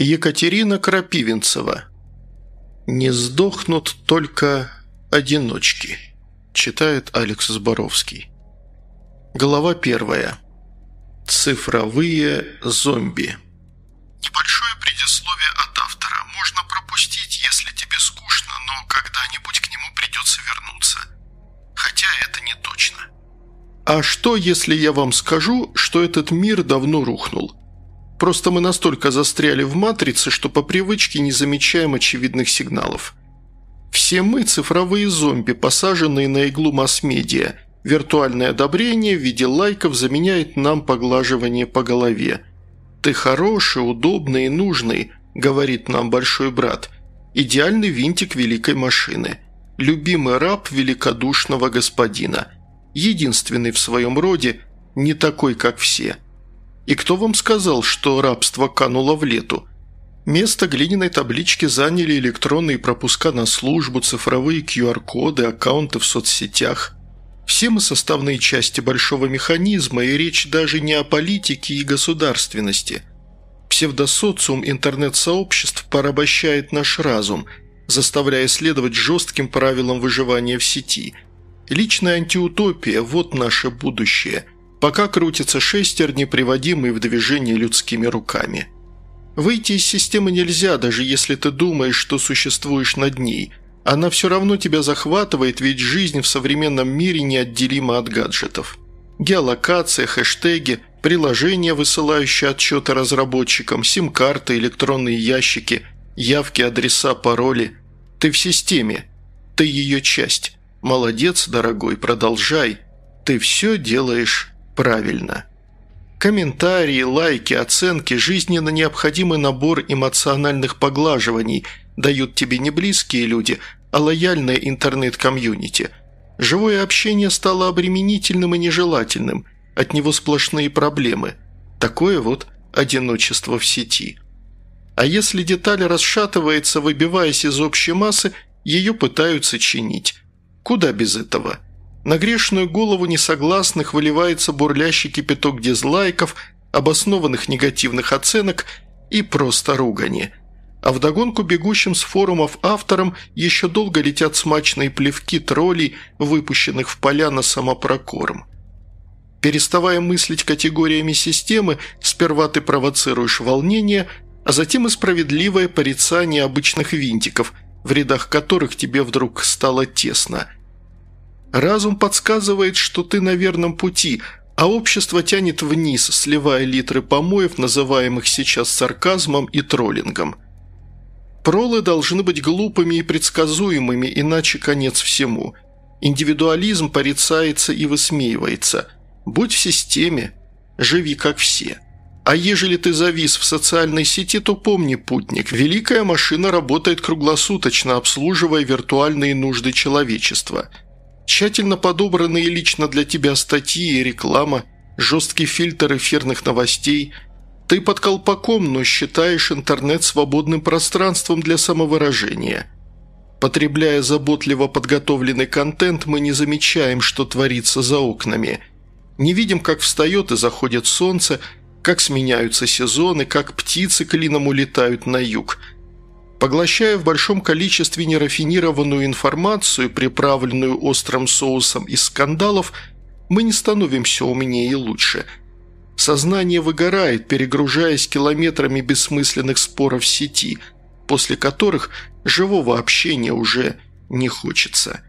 Екатерина Крапивинцева. «Не сдохнут только одиночки», читает Алекс Зборовский. Глава первая. Цифровые зомби. Небольшое предисловие от автора. Можно пропустить, если тебе скучно, но когда-нибудь к нему придется вернуться. Хотя это не точно. А что, если я вам скажу, что этот мир давно рухнул? Просто мы настолько застряли в матрице, что по привычке не замечаем очевидных сигналов. Все мы – цифровые зомби, посаженные на иглу масс-медиа. Виртуальное одобрение в виде лайков заменяет нам поглаживание по голове. «Ты хороший, удобный и нужный», – говорит нам большой брат. «Идеальный винтик великой машины. Любимый раб великодушного господина. Единственный в своем роде, не такой, как все». И кто вам сказал, что рабство кануло в лету? Место глиняной таблички заняли электронные пропуска на службу, цифровые QR-коды, аккаунты в соцсетях. Все мы составные части большого механизма, и речь даже не о политике и государственности. Псевдосоциум интернет-сообществ порабощает наш разум, заставляя следовать жестким правилам выживания в сети. Личная антиутопия – вот наше будущее – пока крутятся шестерни, приводимые в движение людскими руками. Выйти из системы нельзя, даже если ты думаешь, что существуешь над ней. Она все равно тебя захватывает, ведь жизнь в современном мире неотделима от гаджетов. Геолокация, хэштеги, приложения, высылающие отчеты разработчикам, сим-карты, электронные ящики, явки, адреса, пароли. Ты в системе. Ты ее часть. Молодец, дорогой, продолжай. Ты все делаешь правильно. Комментарии, лайки, оценки, жизненно необходимый набор эмоциональных поглаживаний дают тебе не близкие люди, а лояльное интернет-комьюнити. Живое общение стало обременительным и нежелательным, от него сплошные проблемы. Такое вот одиночество в сети. А если деталь расшатывается, выбиваясь из общей массы, ее пытаются чинить. Куда без этого? На грешную голову несогласных выливается бурлящий кипяток дизлайков, обоснованных негативных оценок и просто ругани. А вдогонку бегущим с форумов авторам еще долго летят смачные плевки троллей, выпущенных в поля на самопрокорм. Переставая мыслить категориями системы, сперва ты провоцируешь волнение, а затем и справедливое порицание обычных винтиков, в рядах которых тебе вдруг стало тесно – Разум подсказывает, что ты на верном пути, а общество тянет вниз, сливая литры помоев, называемых сейчас сарказмом и троллингом. Пролы должны быть глупыми и предсказуемыми, иначе конец всему. Индивидуализм порицается и высмеивается. Будь в системе, живи как все. А ежели ты завис в социальной сети, то помни, путник, великая машина работает круглосуточно, обслуживая виртуальные нужды человечества – Тщательно подобранные лично для тебя статьи и реклама, жесткий фильтр эфирных новостей. Ты под колпаком, но считаешь интернет свободным пространством для самовыражения. Потребляя заботливо подготовленный контент, мы не замечаем, что творится за окнами. Не видим, как встает и заходит солнце, как сменяются сезоны, как птицы клином улетают на юг – Поглощая в большом количестве нерафинированную информацию, приправленную острым соусом из скандалов, мы не становимся умнее и лучше. Сознание выгорает, перегружаясь километрами бессмысленных споров сети, после которых живого общения уже не хочется.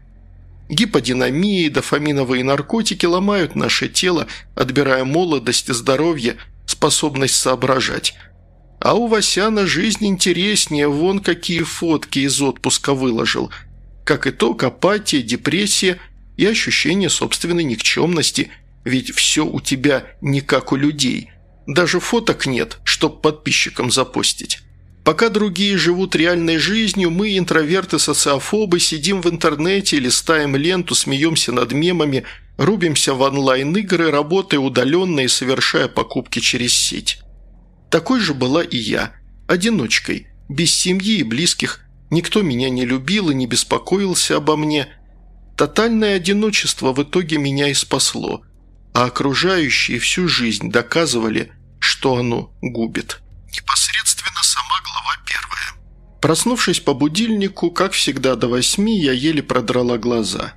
Гиподинамия и дофаминовые наркотики ломают наше тело, отбирая молодость и здоровье, способность соображать – а у Васяна жизнь интереснее, вон какие фотки из отпуска выложил. Как итог, апатия, депрессия и ощущение собственной никчемности, ведь все у тебя не как у людей. Даже фоток нет, чтоб подписчикам запостить. Пока другие живут реальной жизнью, мы, интроверты-социофобы, сидим в интернете, листаем ленту, смеемся над мемами, рубимся в онлайн-игры, работая удаленно и совершая покупки через сеть. Такой же была и я, одиночкой, без семьи и близких, никто меня не любил и не беспокоился обо мне. Тотальное одиночество в итоге меня и спасло, а окружающие всю жизнь доказывали, что оно губит. Непосредственно сама Глава первая. Проснувшись по будильнику, как всегда до восьми, я еле продрала глаза.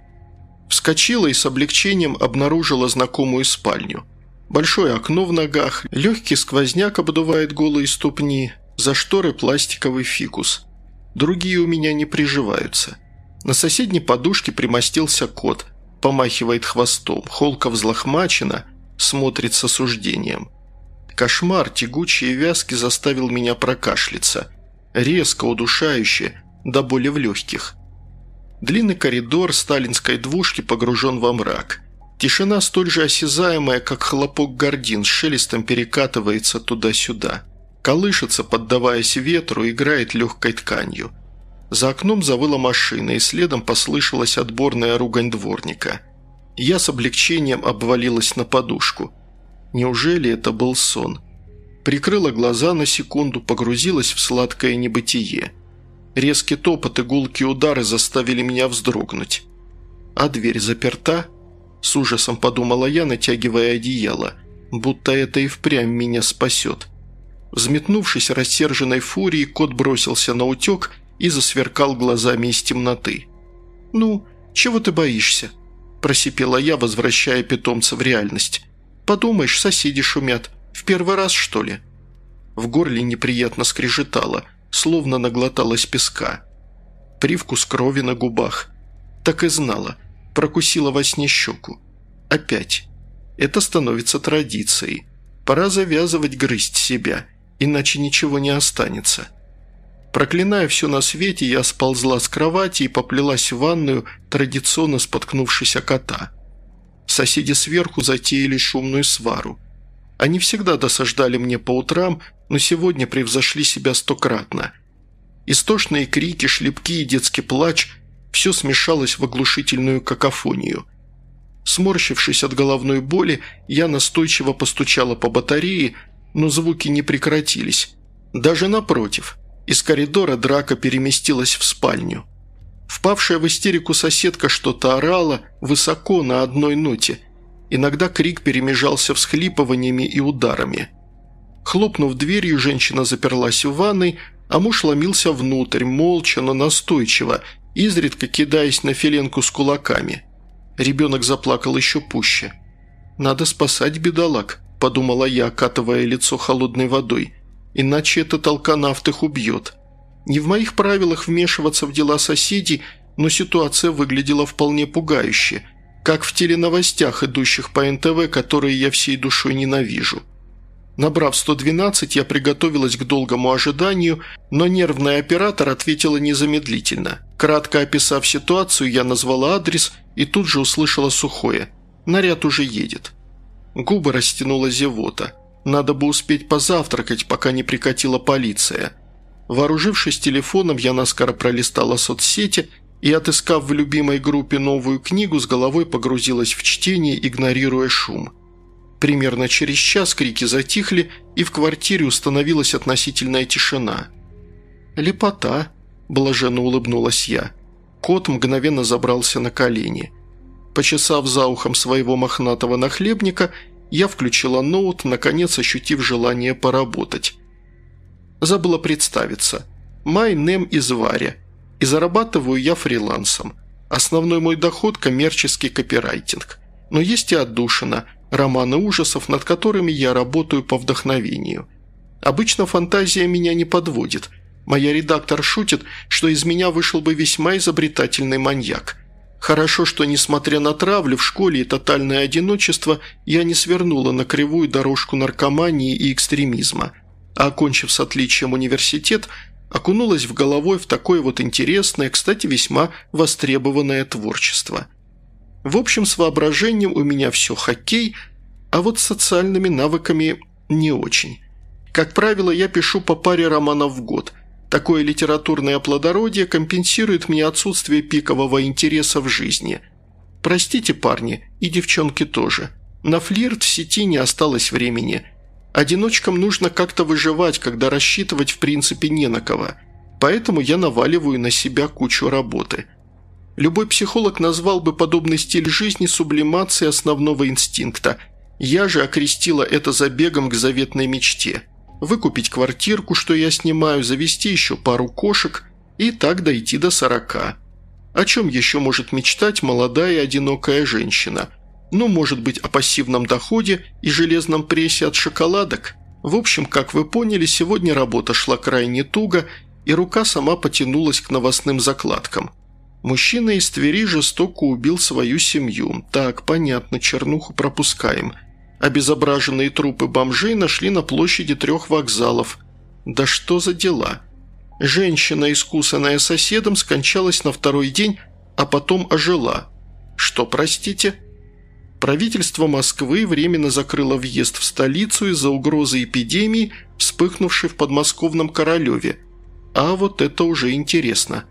Вскочила и с облегчением обнаружила знакомую спальню. Большое окно в ногах, легкий сквозняк обдувает голые ступни, за шторы пластиковый фикус. Другие у меня не приживаются. На соседней подушке примостился кот, помахивает хвостом, холка взлохмачена, смотрит с осуждением. Кошмар, тягучий и вязкий заставил меня прокашляться. Резко, удушающе, до боли в легких. Длинный коридор сталинской двушки погружен во мрак. Тишина столь же осязаемая, как хлопок гордин, с шелестом перекатывается туда-сюда. Колышется, поддаваясь ветру, играет легкой тканью. За окном завыла машина, и следом послышалась отборная ругань дворника. Я с облегчением обвалилась на подушку. Неужели это был сон? Прикрыла глаза на секунду, погрузилась в сладкое небытие. Резкий топот и гулкие удары заставили меня вздрогнуть. А дверь заперта? С ужасом подумала я, натягивая одеяло, будто это и впрямь меня спасет. Взметнувшись рассерженной фурией, кот бросился на утек и засверкал глазами из темноты. «Ну, чего ты боишься?» – просипела я, возвращая питомца в реальность. «Подумаешь, соседи шумят. В первый раз, что ли?» В горле неприятно скрежетало, словно наглоталась песка. Привкус крови на губах. Так и знала. Прокусила во сне щеку. Опять. Это становится традицией. Пора завязывать грызть себя – иначе ничего не останется. Проклиная все на свете, я сползла с кровати и поплелась в ванную, традиционно споткнувшись о кота. Соседи сверху затеяли шумную свару. Они всегда досаждали мне по утрам, но сегодня превзошли себя стократно. Истошные крики, шлепки и детский плач – все смешалось в оглушительную какофонию. Сморщившись от головной боли, я настойчиво постучала по батарее, но звуки не прекратились. Даже напротив, из коридора драка переместилась в спальню. Впавшая в истерику соседка что-то орала высоко на одной ноте. Иногда крик перемежался всхлипываниями и ударами. Хлопнув дверью, женщина заперлась в ванной, а муж ломился внутрь, молча, но настойчиво, изредка кидаясь на филенку с кулаками. Ребенок заплакал еще пуще. «Надо спасать бедолаг», подумала я, окатывая лицо холодной водой. «Иначе этот алканавт их убьет». Не в моих правилах вмешиваться в дела соседей, но ситуация выглядела вполне пугающе, как в теленовостях, идущих по НТВ, которые я всей душой ненавижу. Набрав 112, я приготовилась к долгому ожиданию, но нервный оператор ответила незамедлительно. Кратко описав ситуацию, я назвала адрес и тут же услышала сухое. «Наряд уже едет». Губы растянула зевота. Надо бы успеть позавтракать, пока не прикатила полиция. Вооружившись телефоном, я наскоро пролистала соцсети и, отыскав в любимой группе новую книгу, с головой погрузилась в чтение, игнорируя шум. Примерно через час крики затихли, и в квартире установилась относительная тишина. «Лепота», – блаженно улыбнулась я. Кот мгновенно забрался на колени – Почесав за ухом своего мохнатого нахлебника, я включила ноут, наконец ощутив желание поработать. Забыла представиться. My name is Варя. И зарабатываю я фрилансом. Основной мой доход – коммерческий копирайтинг. Но есть и отдушина, романы ужасов, над которыми я работаю по вдохновению. Обычно фантазия меня не подводит. Моя редактор шутит, что из меня вышел бы весьма изобретательный маньяк – Хорошо, что, несмотря на травлю в школе и тотальное одиночество, я не свернула на кривую дорожку наркомании и экстремизма, а, окончив с отличием университет, окунулась в головой в такое вот интересное, кстати, весьма востребованное творчество. В общем, с воображением у меня все хоккей, а вот с социальными навыками не очень. Как правило, я пишу по паре романов в год – Такое литературное плодородие компенсирует мне отсутствие пикового интереса в жизни. Простите, парни, и девчонки тоже. На флирт в сети не осталось времени. Одиночкам нужно как-то выживать, когда рассчитывать в принципе не на кого. Поэтому я наваливаю на себя кучу работы. Любой психолог назвал бы подобный стиль жизни сублимацией основного инстинкта. Я же окрестила это забегом к заветной мечте – выкупить квартирку, что я снимаю, завести еще пару кошек и так дойти до сорока. О чем еще может мечтать молодая одинокая женщина? Ну, может быть, о пассивном доходе и железном прессе от шоколадок? В общем, как вы поняли, сегодня работа шла крайне туго, и рука сама потянулась к новостным закладкам. Мужчина из Твери жестоко убил свою семью. Так, понятно, чернуху пропускаем. Обезображенные трупы бомжей нашли на площади трех вокзалов. Да что за дела? Женщина, искусанная соседом, скончалась на второй день, а потом ожила. Что, простите? Правительство Москвы временно закрыло въезд в столицу из-за угрозы эпидемии, вспыхнувшей в подмосковном Королеве. А вот это уже интересно.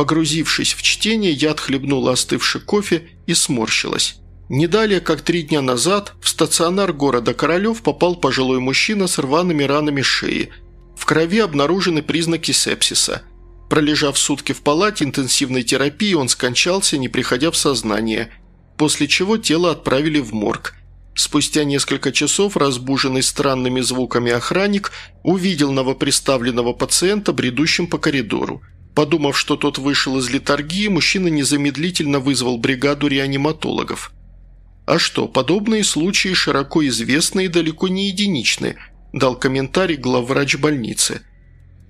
Погрузившись в чтение, я отхлебнула остывший кофе и сморщилась. Не далее, как три дня назад, в стационар города Королев попал пожилой мужчина с рваными ранами шеи. В крови обнаружены признаки сепсиса. Пролежав сутки в палате интенсивной терапии, он скончался, не приходя в сознание, после чего тело отправили в морг. Спустя несколько часов, разбуженный странными звуками охранник, увидел новоприставленного пациента, бредущим по коридору. Подумав, что тот вышел из литургии, мужчина незамедлительно вызвал бригаду реаниматологов. «А что, подобные случаи широко известны и далеко не единичны», дал комментарий главврач больницы.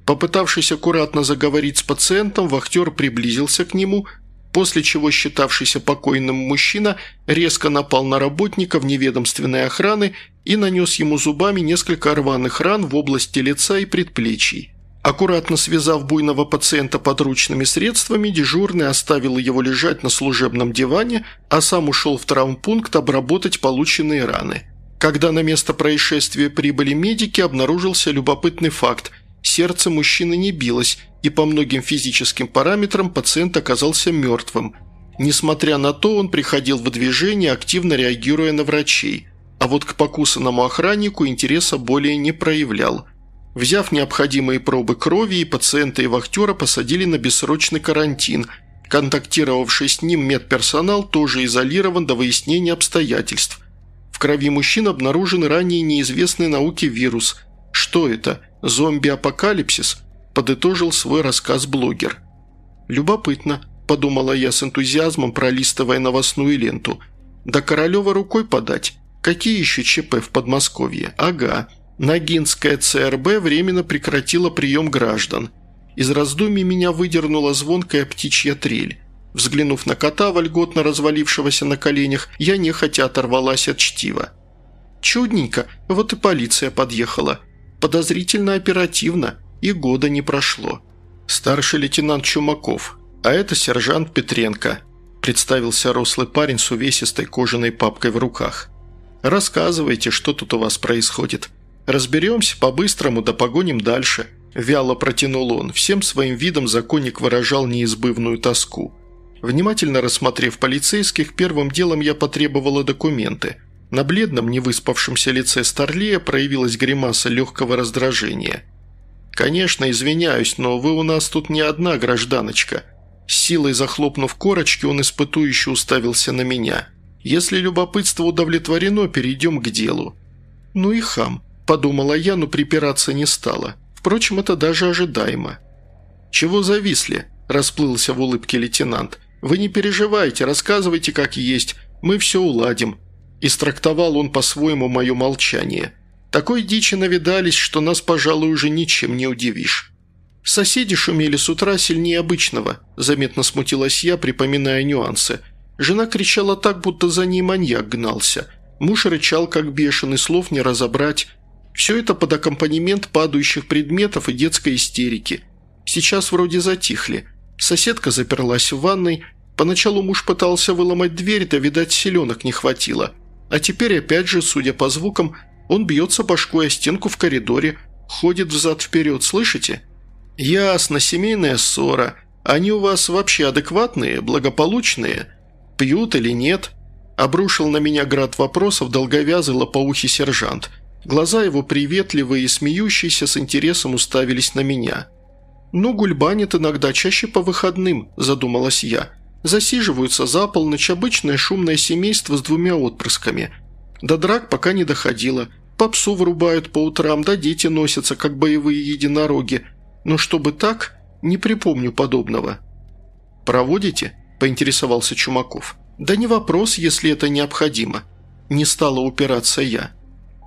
Попытавшись аккуратно заговорить с пациентом, вахтер приблизился к нему, после чего считавшийся покойным мужчина резко напал на работника вневедомственной охраны и нанес ему зубами несколько рваных ран в области лица и предплечий. Аккуратно связав буйного пациента подручными средствами, дежурный оставил его лежать на служебном диване, а сам ушел в травмпункт обработать полученные раны. Когда на место происшествия прибыли медики, обнаружился любопытный факт – сердце мужчины не билось, и по многим физическим параметрам пациент оказался мертвым. Несмотря на то, он приходил в движение, активно реагируя на врачей, а вот к покусанному охраннику интереса более не проявлял – Взяв необходимые пробы крови, и пациента и вахтера посадили на бессрочный карантин. Контактировавший с ним медперсонал тоже изолирован до выяснения обстоятельств. В крови мужчин обнаружен ранее неизвестный науке вирус. Что это? Зомби-апокалипсис? Подытожил свой рассказ блогер. «Любопытно», – подумала я с энтузиазмом, пролистывая новостную ленту. «До Королева рукой подать? Какие еще ЧП в Подмосковье? Ага». Ногинская ЦРБ временно прекратила прием граждан. Из раздумий меня выдернула звонкая птичья трель. Взглянув на кота, вольготно развалившегося на коленях, я нехотя оторвалась от чтива. Чудненько, вот и полиция подъехала. Подозрительно оперативно, и года не прошло. Старший лейтенант Чумаков, а это сержант Петренко, представился рослый парень с увесистой кожаной папкой в руках. «Рассказывайте, что тут у вас происходит», «Разберемся по-быстрому, да погоним дальше», – вяло протянул он. Всем своим видом законник выражал неизбывную тоску. Внимательно рассмотрев полицейских, первым делом я потребовала документы. На бледном, невыспавшемся лице Старлея проявилась гримаса легкого раздражения. «Конечно, извиняюсь, но вы у нас тут не одна гражданочка». С силой захлопнув корочки, он испытующе уставился на меня. «Если любопытство удовлетворено, перейдем к делу». «Ну и хам», Подумала я, но припираться не стала. Впрочем, это даже ожидаемо. «Чего зависли?» – расплылся в улыбке лейтенант. «Вы не переживайте, рассказывайте как есть, мы все уладим». Истрактовал он по-своему мое молчание. Такой дичи навидались, что нас, пожалуй, уже ничем не удивишь. Соседи шумели с утра сильнее обычного, заметно смутилась я, припоминая нюансы. Жена кричала так, будто за ней маньяк гнался. Муж рычал, как бешеный, слов не разобрать. Все это под аккомпанемент падающих предметов и детской истерики. Сейчас вроде затихли. Соседка заперлась в ванной. Поначалу муж пытался выломать дверь, да, видать, селенок не хватило. А теперь опять же, судя по звукам, он бьется башкой о стенку в коридоре, ходит взад-вперед, слышите? «Ясно, семейная ссора. Они у вас вообще адекватные, благополучные? Пьют или нет?» Обрушил на меня град вопросов долговязый лопоухий сержант – Глаза его приветливые и смеющиеся с интересом уставились на меня. «Ну, гульбанит иногда, чаще по выходным», – задумалась я. «Засиживаются за полночь обычное шумное семейство с двумя отпрысками. До драк пока не доходило. попсу врубают по утрам, да дети носятся, как боевые единороги. Но чтобы так, не припомню подобного». «Проводите?» – поинтересовался Чумаков. «Да не вопрос, если это необходимо». Не стала упираться я.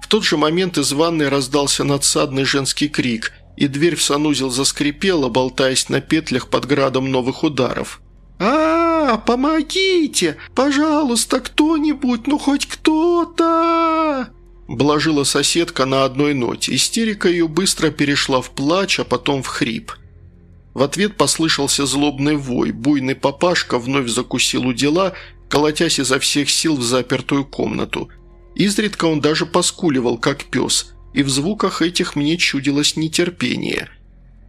В тот же момент из ванной раздался надсадный женский крик, и дверь в санузел заскрипела, болтаясь на петлях под градом новых ударов. «А, помогите! Пожалуйста, кто-нибудь, ну хоть кто-то!» Блажила соседка на одной ноте. Истерика ее быстро перешла в плач, а потом в хрип. В ответ послышался злобный вой. Буйный папашка вновь закусил у дела, колотясь изо всех сил в запертую комнату. Изредка он даже поскуливал, как пес, и в звуках этих мне чудилось нетерпение.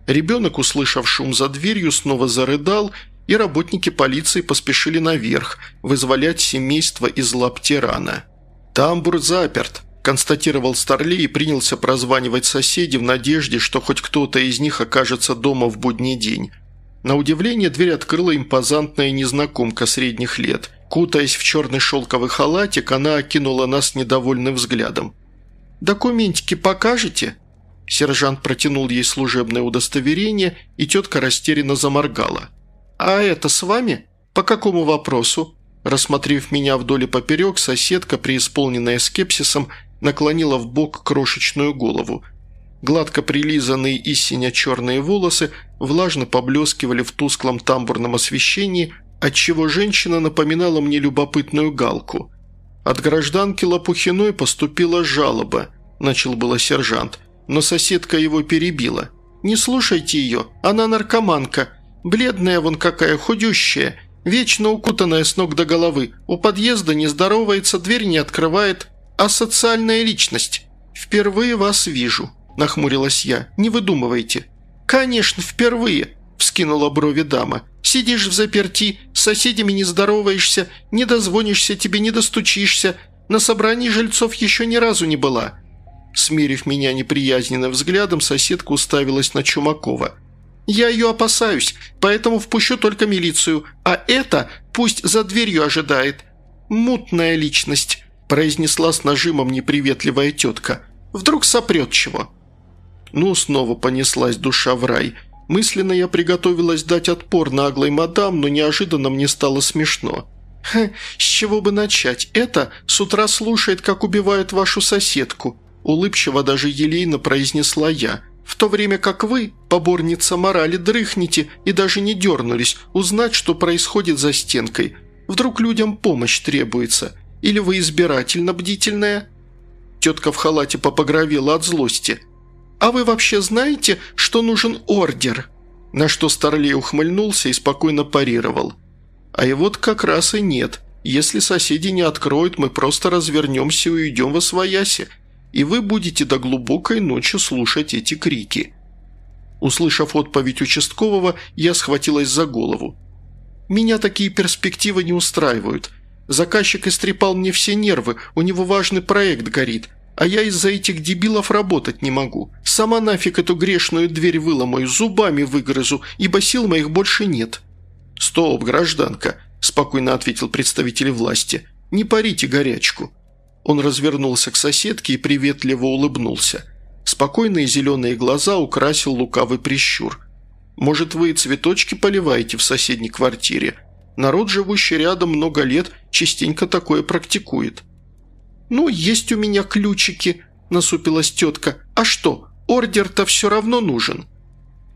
Ребенок, услышав шум за дверью, снова зарыдал – и работники полиции поспешили наверх вызволять семейство из лап тирана. «Тамбур заперт», – констатировал Старли и принялся прозванивать соседей в надежде, что хоть кто-то из них окажется дома в будний день. На удивление дверь открыла импозантная незнакомка средних лет. Кутаясь в черный шелковый халатик, она окинула нас недовольным взглядом. «Документики покажете?» Сержант протянул ей служебное удостоверение, и тетка растерянно заморгала. «А это с вами? По какому вопросу?» Рассмотрев меня вдоль и поперек, соседка, преисполненная скепсисом, наклонила в бок крошечную голову. Гладко прилизанные и синя-черные волосы влажно поблескивали в тусклом тамбурном освещении, отчего женщина напоминала мне любопытную галку. От гражданки Лопухиной поступила жалоба, начал было сержант, но соседка его перебила. «Не слушайте ее, она наркоманка. Бледная вон какая, худющая, вечно укутанная с ног до головы. У подъезда не здоровается, дверь не открывает. А социальная личность? Впервые вас вижу», – нахмурилась я. «Не выдумывайте». «Конечно, впервые», – вскинула брови дама. «Сидишь в заперти, с соседями не здороваешься, не дозвонишься, тебе не достучишься. На собрании жильцов еще ни разу не была». Смирив меня неприязненным взглядом, соседка уставилась на Чумакова – я ее опасаюсь, поэтому впущу только милицию, а это пусть за дверью ожидает. Мутная личность», – произнесла с нажимом неприветливая тетка. «Вдруг сопрет чего?» Ну, снова понеслась душа в рай. Мысленно я приготовилась дать отпор наглой мадам, но неожиданно мне стало смешно. «Хе, с чего бы начать? Это с утра слушает, как убивают вашу соседку», – улыбчиво даже елейно произнесла я – в то время как вы, поборница морали, дрыхнете и даже не дернулись узнать, что происходит за стенкой. Вдруг людям помощь требуется. Или вы избирательно бдительная?» Тетка в халате попогровела от злости. «А вы вообще знаете, что нужен ордер?» На что Старлей ухмыльнулся и спокойно парировал. «А и вот как раз и нет. Если соседи не откроют, мы просто развернемся и уйдем во свояси и вы будете до глубокой ночи слушать эти крики». Услышав отповедь участкового, я схватилась за голову. «Меня такие перспективы не устраивают. Заказчик истрепал мне все нервы, у него важный проект горит, а я из-за этих дебилов работать не могу. Сама нафиг эту грешную дверь выломаю, зубами выгрызу, ибо сил моих больше нет». «Стоп, гражданка», – спокойно ответил представитель власти. «Не парите горячку». Он развернулся к соседке и приветливо улыбнулся. Спокойные зеленые глаза украсил лукавый прищур. «Может, вы цветочки поливаете в соседней квартире? Народ, живущий рядом много лет, частенько такое практикует». «Ну, есть у меня ключики», – насупилась тетка. «А что, ордер-то все равно нужен».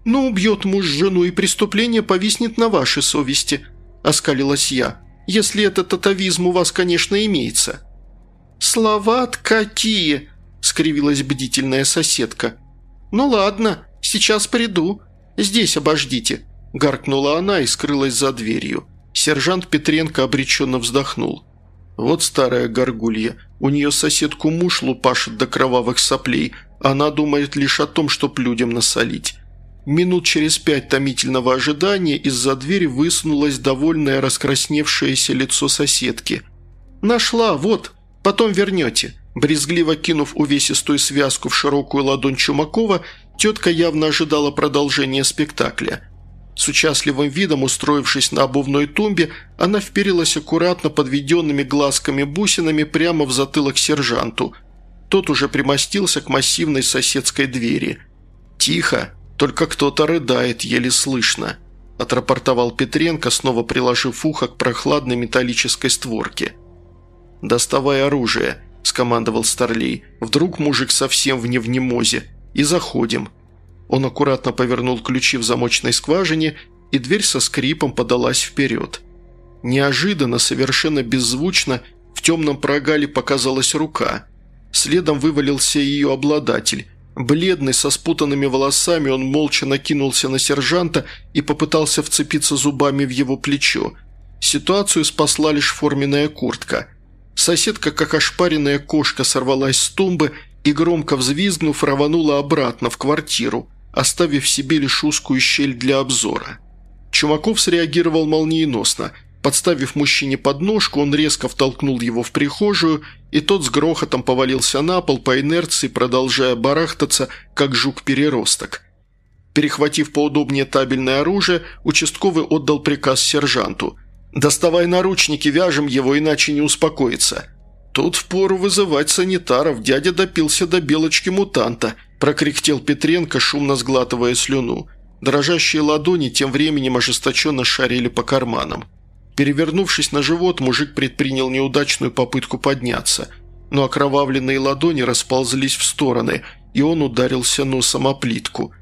«Ну, убьет муж жену, и преступление повиснет на вашей совести», – оскалилась я. «Если этот атовизм у вас, конечно, имеется». «Слова какие!» – скривилась бдительная соседка. «Ну ладно, сейчас приду. Здесь обождите», – гаркнула она и скрылась за дверью. Сержант Петренко обреченно вздохнул. «Вот старая горгулья. У нее соседку муж лупашит до кровавых соплей. Она думает лишь о том, чтоб людям насолить». Минут через пять томительного ожидания из-за двери высунулось довольное раскрасневшееся лицо соседки. «Нашла, вот!» Потом вернете». Брезгливо кинув увесистую связку в широкую ладонь Чумакова, тетка явно ожидала продолжения спектакля. С участливым видом, устроившись на обувной тумбе, она вперилась аккуратно подведенными глазками-бусинами прямо в затылок сержанту. Тот уже примостился к массивной соседской двери. «Тихо, только кто-то рыдает, еле слышно», – отрапортовал Петренко, снова приложив ухо к прохладной металлической створке. «Доставай оружие», – скомандовал Старлей. «Вдруг мужик совсем в невнемозе. И заходим». Он аккуратно повернул ключи в замочной скважине, и дверь со скрипом подалась вперед. Неожиданно, совершенно беззвучно, в темном прогале показалась рука – Следом вывалился ее обладатель. Бледный, со спутанными волосами, он молча накинулся на сержанта и попытался вцепиться зубами в его плечо. Ситуацию спасла лишь форменная куртка. Соседка, как ошпаренная кошка, сорвалась с тумбы и, громко взвизгнув, рванула обратно в квартиру, оставив себе лишь узкую щель для обзора. Чумаков среагировал молниеносно – Подставив мужчине подножку, он резко втолкнул его в прихожую, и тот с грохотом повалился на пол по инерции, продолжая барахтаться, как жук-переросток. Перехватив поудобнее табельное оружие, участковый отдал приказ сержанту. «Доставай наручники, вяжем его, иначе не успокоится». «Тут впору вызывать санитаров, дядя допился до белочки-мутанта», – прокряхтел Петренко, шумно сглатывая слюну. Дрожащие ладони тем временем ожесточенно шарили по карманам. Перевернувшись на живот, мужик предпринял неудачную попытку подняться, но окровавленные ладони расползлись в стороны, и он ударился носом о плитку.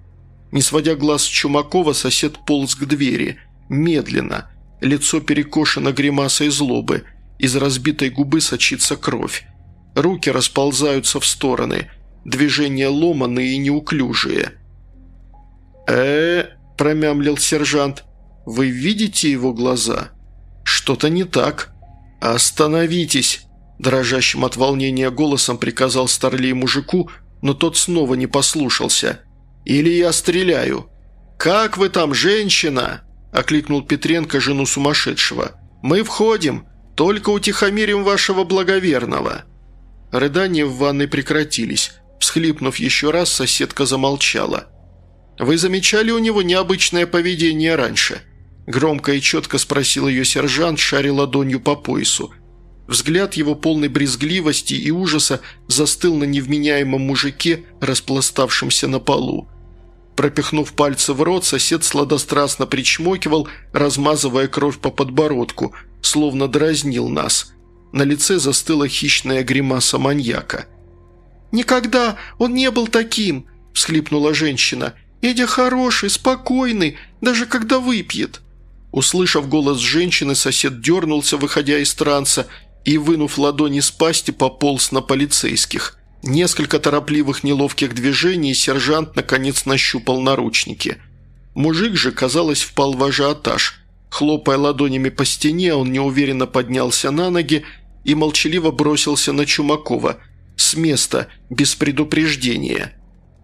Не сводя глаз с Чумакова, сосед полз к двери. Медленно. Лицо перекошено гримасой злобы. Из разбитой губы сочится кровь. Руки расползаются в стороны. Движения ломаные и неуклюжие. э промямлил сержант. «Вы видите его глаза?» «Что-то не так». «Остановитесь!» – дрожащим от волнения голосом приказал Старлей мужику, но тот снова не послушался. «Или я стреляю». «Как вы там, женщина?» – окликнул Петренко жену сумасшедшего. «Мы входим, только утихомирим вашего благоверного». Рыдания в ванной прекратились. Всхлипнув еще раз, соседка замолчала. «Вы замечали у него необычное поведение раньше?» Громко и четко спросил ее сержант, шаря ладонью по поясу. Взгляд его полной брезгливости и ужаса застыл на невменяемом мужике, распластавшемся на полу. Пропихнув пальцы в рот, сосед сладострастно причмокивал, размазывая кровь по подбородку, словно дразнил нас. На лице застыла хищная гримаса маньяка. «Никогда! Он не был таким!» – всхлипнула женщина. «Эдя хороший, спокойный, даже когда выпьет!» Услышав голос женщины, сосед дернулся, выходя из транса, и, вынув ладони с пасти, пополз на полицейских. Несколько торопливых неловких движений, сержант наконец нащупал наручники. Мужик же, казалось, впал в ажиотаж. Хлопая ладонями по стене, он неуверенно поднялся на ноги и молчаливо бросился на Чумакова. С места, без предупреждения.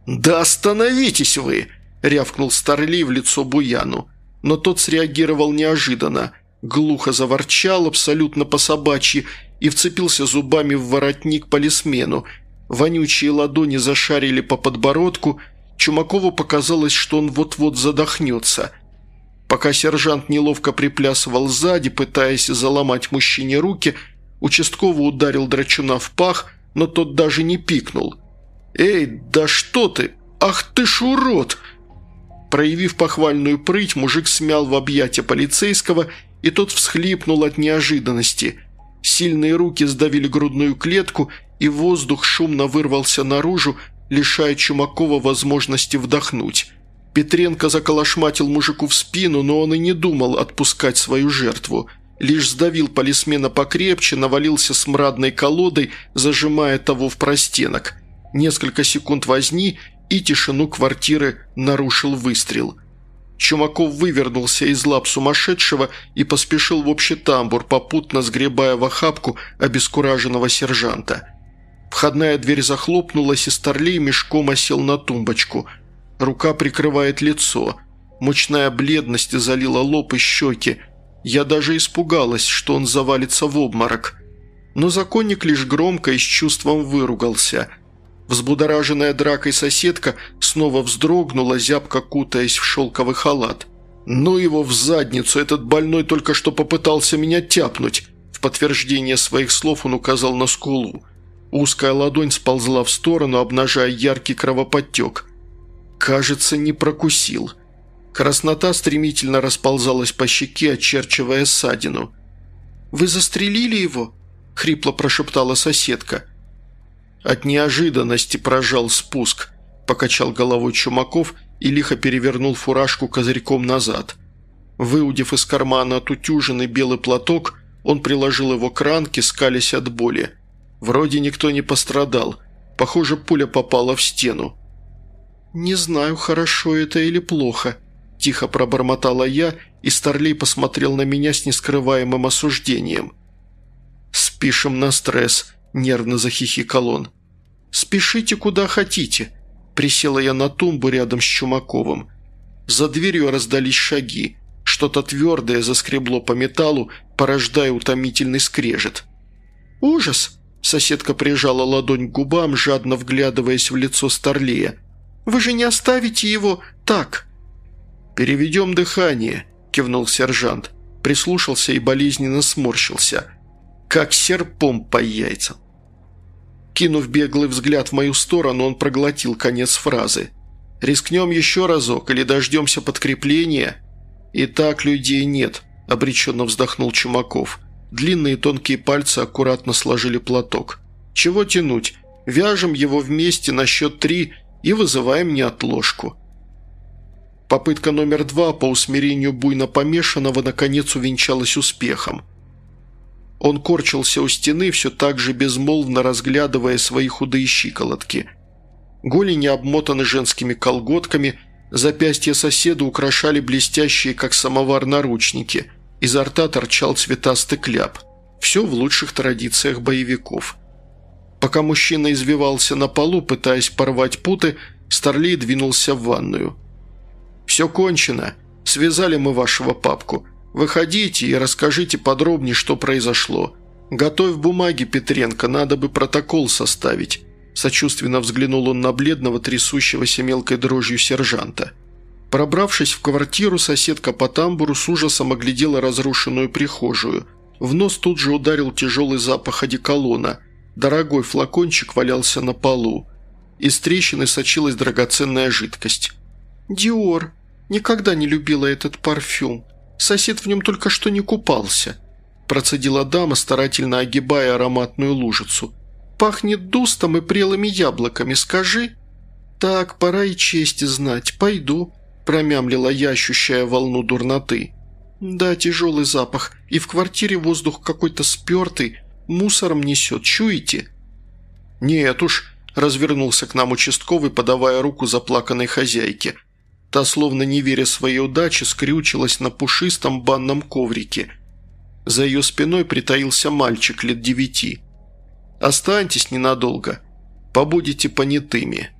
«Да остановитесь вы!» – рявкнул Старли в лицо Буяну но тот среагировал неожиданно. Глухо заворчал, абсолютно по-собачьи, и вцепился зубами в воротник полисмену. Вонючие ладони зашарили по подбородку. Чумакову показалось, что он вот-вот задохнется. Пока сержант неловко приплясывал сзади, пытаясь заломать мужчине руки, участковый ударил драчуна в пах, но тот даже не пикнул. «Эй, да что ты! Ах ты ж урод!» Проявив похвальную прыть, мужик смял в объятия полицейского, и тот всхлипнул от неожиданности. Сильные руки сдавили грудную клетку, и воздух шумно вырвался наружу, лишая Чумакова возможности вдохнуть. Петренко заколошматил мужику в спину, но он и не думал отпускать свою жертву. Лишь сдавил полисмена покрепче, навалился смрадной колодой, зажимая того в простенок. Несколько секунд возни, и тишину квартиры нарушил выстрел. Чумаков вывернулся из лап сумасшедшего и поспешил в общий тамбур, попутно сгребая в охапку обескураженного сержанта. Входная дверь захлопнулась, и Старлей мешком осел на тумбочку. Рука прикрывает лицо. Мучная бледность залила лоб и щеки. Я даже испугалась, что он завалится в обморок. Но законник лишь громко и с чувством выругался – Взбудораженная дракой соседка снова вздрогнула, зябко кутаясь в шелковый халат. «Ну его в задницу, этот больной только что попытался меня тяпнуть!» В подтверждение своих слов он указал на скулу. Узкая ладонь сползла в сторону, обнажая яркий кровоподтек. Кажется, не прокусил. Краснота стремительно расползалась по щеке, очерчивая ссадину. «Вы застрелили его?» – хрипло прошептала соседка. От неожиданности прожал спуск, покачал головой Чумаков и лихо перевернул фуражку козырьком назад. Выудив из кармана отутюженный белый платок, он приложил его к ранке, скалясь от боли. Вроде никто не пострадал. Похоже, пуля попала в стену. «Не знаю, хорошо это или плохо», – тихо пробормотала я, и Старлей посмотрел на меня с нескрываемым осуждением. «Спишем на стресс», – нервно захихикал он. «Спешите куда хотите», – присела я на тумбу рядом с Чумаковым. За дверью раздались шаги. Что-то твердое заскребло по металлу, порождая утомительный скрежет. «Ужас!» Соседка прижала ладонь к губам, жадно вглядываясь в лицо Старлея. «Вы же не оставите его так!» «Переведем дыхание», – кивнул сержант. Прислушался и болезненно сморщился. «Как серпом по яйцам!» Кинув беглый взгляд в мою сторону, он проглотил конец фразы. «Рискнем еще разок или дождемся подкрепления?» «И так людей нет», – обреченно вздохнул Чумаков. Длинные тонкие пальцы аккуратно сложили платок. «Чего тянуть? Вяжем его вместе на счет три и вызываем неотложку». Попытка номер два по усмирению буйно помешанного наконец увенчалась успехом. Он корчился у стены, все так же безмолвно разглядывая свои худые щиколотки. Голени обмотаны женскими колготками, запястья соседа украшали блестящие, как самовар, наручники – Изо рта торчал цветастый кляп. Все в лучших традициях боевиков. Пока мужчина извивался на полу, пытаясь порвать путы, Старлей двинулся в ванную. «Все кончено. Связали мы вашего папку. Выходите и расскажите подробнее, что произошло. Готовь бумаги, Петренко, надо бы протокол составить». Сочувственно взглянул он на бледного, трясущегося мелкой дрожью сержанта. Пробравшись в квартиру, соседка по тамбуру с ужасом оглядела разрушенную прихожую. В нос тут же ударил тяжелый запах одеколона. Дорогой флакончик валялся на полу. Из трещины сочилась драгоценная жидкость. «Диор. Никогда не любила этот парфюм. Сосед в нем только что не купался», процедила дама, старательно огибая ароматную лужицу. «Пахнет дустом и прелыми яблоками, скажи». «Так, пора и честь знать. Пойду». – промямлила я, ощущая волну дурноты. «Да, тяжелый запах, и в квартире воздух какой-то спертый, мусором несет, чуете?» «Нет уж», – развернулся к нам участковый, подавая руку заплаканной хозяйке. Та, словно не веря своей удаче, скрючилась на пушистом банном коврике. За ее спиной притаился мальчик лет девяти. «Останьтесь ненадолго, побудете понятыми».